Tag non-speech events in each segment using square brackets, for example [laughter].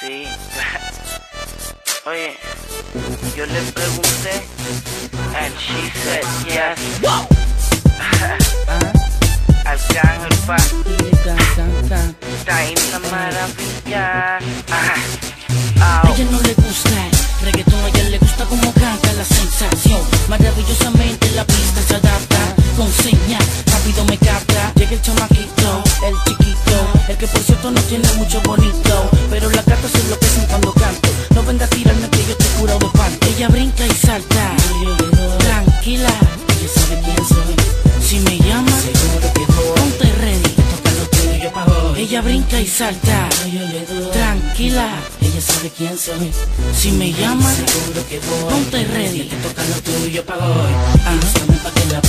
Sí. Oye, yo le pregunté and she said yes. [laughs] Arcángel pa, está en la maravilla. A ella no le gusta el reggaetón, a ella le gusta como canta la sensación. No tiene mucho bonito. Pero las gatas se enloquecen cuando canto. No venga a tirarme que yo te curado de panto. Ella brinca y salta, tranquila, ella sabe quién soy. Si me llama, ponte ready. Ella brinca y salta, tranquila, ella sabe quién soy. Si me llama, ponte ready. Te toca lo tuyo pa' hoy. Y búscame pa' que la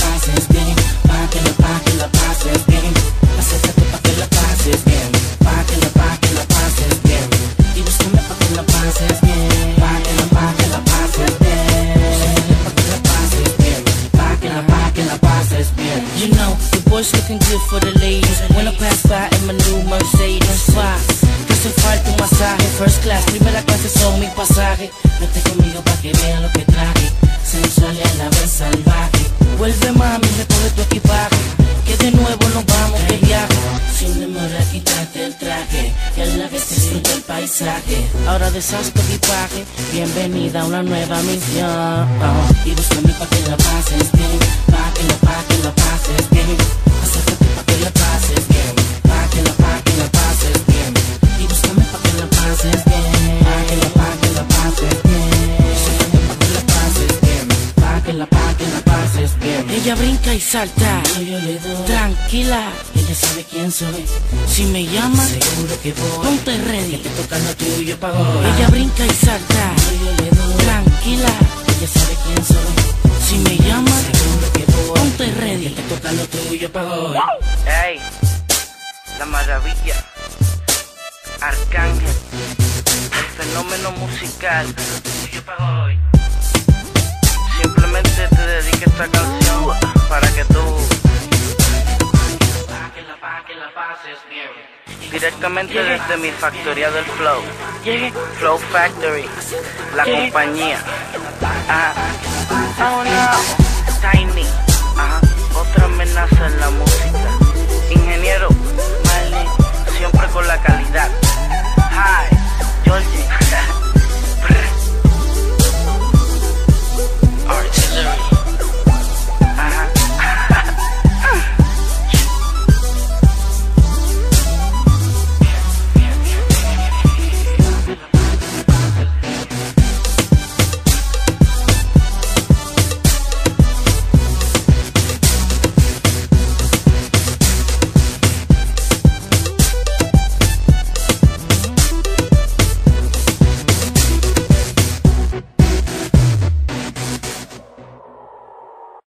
looking good for the ladies. When I pass by in my new Mercedes? Que hace falta un masaje, first class, primera clase son mi pasaje. Vete conmigo pa' que vean lo que traje, sensual y a la vez salvaje. Vuelve mami, recoge tu equipaje, que de nuevo nos vamos de viaje. Sin demora, quítate el traje, y a la vez disfruta el paisaje. Ahora deshaz tu equipaje, bienvenida a una nueva misión. Y búscame pa' que la pases bien, que pa' que la pases que la, pa' que la pases bien. Ella brinca y salta, tranquila, ella sabe quién soy. Si me llama, seguro que voy. Ponte ready, que toca lo tuyo pa' hoy. Ella brinca y salta, tranquila, ella sabe quién soy. Si me llama, seguro que voy. Ponte ready, que toca lo tuyo pa' hoy. Ey, la maravilla. Arcángel, el fenómeno musical. Tuyo pa' hoy. Dedico esta canción para que tú directamente desde mi factoría del Flow, Flow Factory, la compañía. Ah, oh no.